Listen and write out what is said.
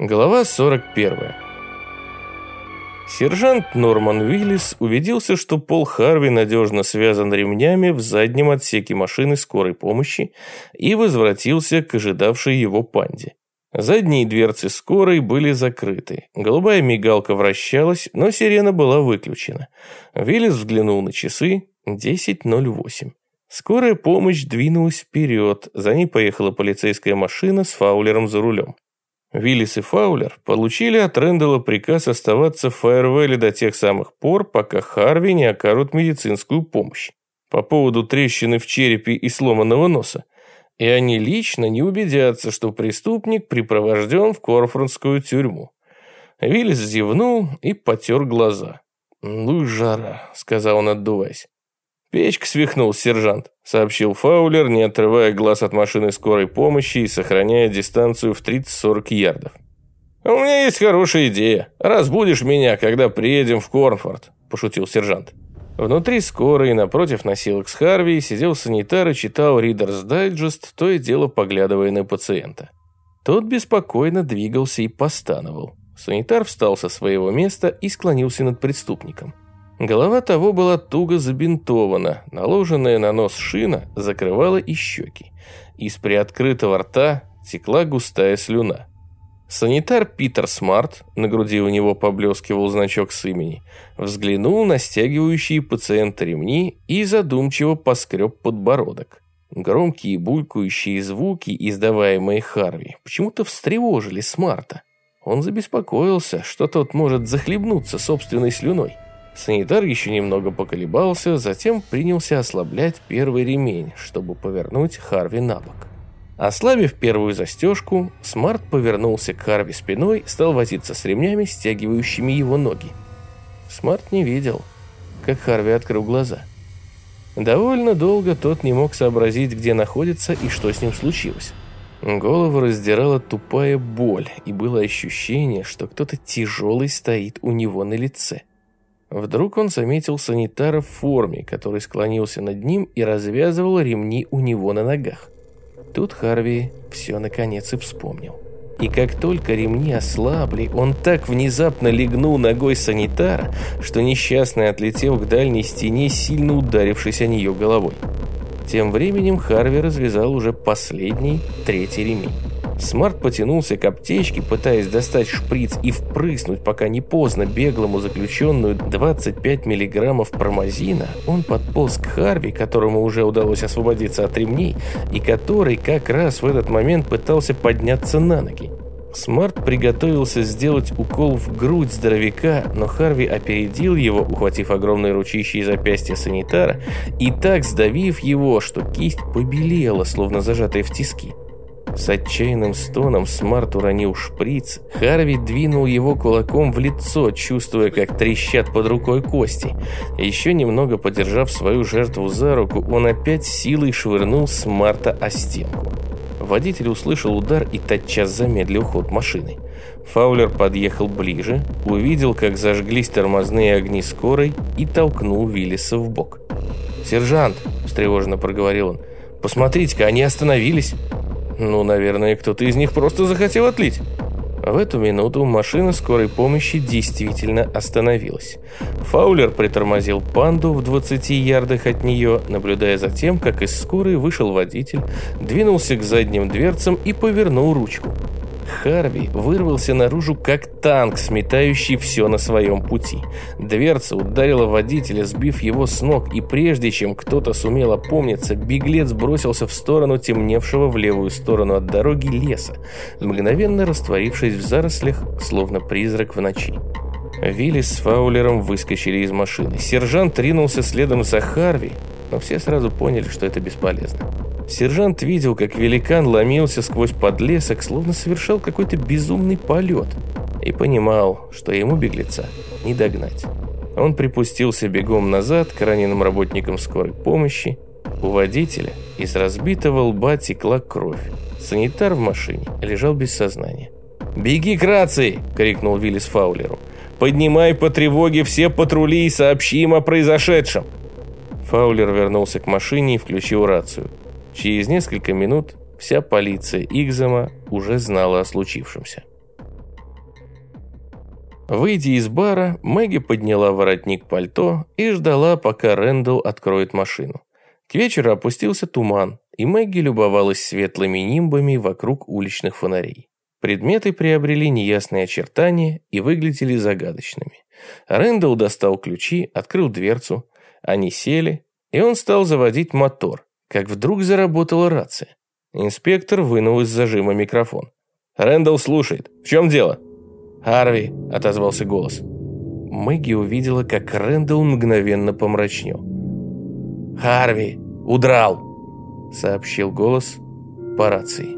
Глава 41. Сержант Норман Уиллис убедился, что Пол Харви надежно связан ремнями в заднем отсеке машины скорой помощи и возвратился к ожидавшей его панде. Задние дверцы скорой были закрыты. Голубая мигалка вращалась, но сирена была выключена. Виллис взглянул на часы 10.08. Скорая помощь двинулась вперед, за ней поехала полицейская машина с фаулером за рулем. Виллис и Фаулер получили от Рэндалла приказ оставаться в Фаервелле до тех самых пор, пока Харви не окажут медицинскую помощь. По поводу трещины в черепе и сломанного носа. И они лично не убедятся, что преступник припровожден в Корфорнскую тюрьму. Виллис зевнул и потер глаза. «Ну жара», — сказал он, отдуваясь. «Печка свихнул, сержант», — сообщил Фаулер, не отрывая глаз от машины скорой помощи и сохраняя дистанцию в 30-40 ярдов. «У меня есть хорошая идея. Разбудишь меня, когда приедем в Корнфорд», — пошутил сержант. Внутри скорой, напротив носилок с Харви, сидел санитар и читал Reader's Digest, то и дело поглядывая на пациента. Тот беспокойно двигался и постановал. Санитар встал со своего места и склонился над преступником. Голова того была туго забинтована, наложенная на нос шина закрывала и щеки. Из приоткрытого рта текла густая слюна. Санитар Питер Смарт, на груди у него поблескивал значок с имени, взглянул на стягивающие пациента ремни и задумчиво поскреб подбородок. Громкие булькающие звуки, издаваемые Харви, почему-то встревожили Смарта. Он забеспокоился, что тот может захлебнуться собственной слюной. Санитар еще немного поколебался, затем принялся ослаблять первый ремень, чтобы повернуть Харви на бок. Ослабив первую застежку, Смарт повернулся к Харви спиной, стал возиться с ремнями, стягивающими его ноги. Смарт не видел, как Харви открыл глаза. Довольно долго тот не мог сообразить, где находится и что с ним случилось. Голову раздирала тупая боль, и было ощущение, что кто-то тяжелый стоит у него на лице. Вдруг он заметил санитара в форме, который склонился над ним и развязывал ремни у него на ногах. Тут Харви все наконец и вспомнил. И как только ремни ослабли, он так внезапно легнул ногой санитара, что несчастный отлетел к дальней стене, сильно ударившись о нее головой. Тем временем Харви развязал уже последний, третий ремень. Смарт потянулся к аптечке, пытаясь достать шприц и впрыснуть, пока не поздно, беглому заключенную 25 миллиграммов промазина, он подполз к Харви, которому уже удалось освободиться от ремней, и который как раз в этот момент пытался подняться на ноги. Смарт приготовился сделать укол в грудь здоровяка, но Харви опередил его, ухватив огромной ручищей запястье санитара, и так сдавив его, что кисть побелела, словно зажатая в тиски. С отчаянным стоном Смарт уронил шприц. Харви двинул его кулаком в лицо, чувствуя, как трещат под рукой кости. Еще немного подержав свою жертву за руку, он опять силой швырнул Смарта о стенку. Водитель услышал удар и тотчас замедлил ход машины. Фаулер подъехал ближе, увидел, как зажглись тормозные огни скорой и толкнул Виллиса в бок. «Сержант!» – встревоженно проговорил он. «Посмотрите-ка, они остановились!» Ну, наверное, кто-то из них просто захотел отлить. В эту минуту машина скорой помощи действительно остановилась. Фаулер притормозил панду в 20 ярдах от нее, наблюдая за тем, как из скорой вышел водитель, двинулся к задним дверцам и повернул ручку. Харви вырвался наружу как танк, сметающий все на своем пути. Дверца ударила водителя, сбив его с ног, и прежде чем кто-то сумел опомниться, беглец бросился в сторону темневшего в левую сторону от дороги леса, мгновенно растворившись в зарослях, словно призрак в ночи. Вилли с Фаулером выскочили из машины. Сержант ринулся следом за Харви, но все сразу поняли, что это бесполезно. Сержант видел, как великан ломился сквозь подлесок, словно совершал какой-то безумный полет, и понимал, что ему беглеца не догнать. Он припустился бегом назад к раненым работникам скорой помощи. У водителя из разбитого лба текла кровь. Санитар в машине лежал без сознания. «Беги к рации!» – крикнул Виллис Фаулеру. «Поднимай по тревоге все патрули и сообщи им о произошедшем!» Фаулер вернулся к машине и включил рацию. Через несколько минут вся полиция Игзема уже знала о случившемся. Выйдя из бара, Мэгги подняла воротник пальто и ждала, пока Рэндалл откроет машину. К вечеру опустился туман, и Мэгги любовалась светлыми нимбами вокруг уличных фонарей. Предметы приобрели неясные очертания и выглядели загадочными. Рэндалл достал ключи, открыл дверцу. Они сели, и он стал заводить мотор, как вдруг заработала рация. Инспектор вынул из зажима микрофон. «Рэндалл слушает. В чем дело?» «Харви», — отозвался голос. Мэгги увидела, как Рэндалл мгновенно помрачнел. «Харви! Удрал!» — сообщил голос по рации.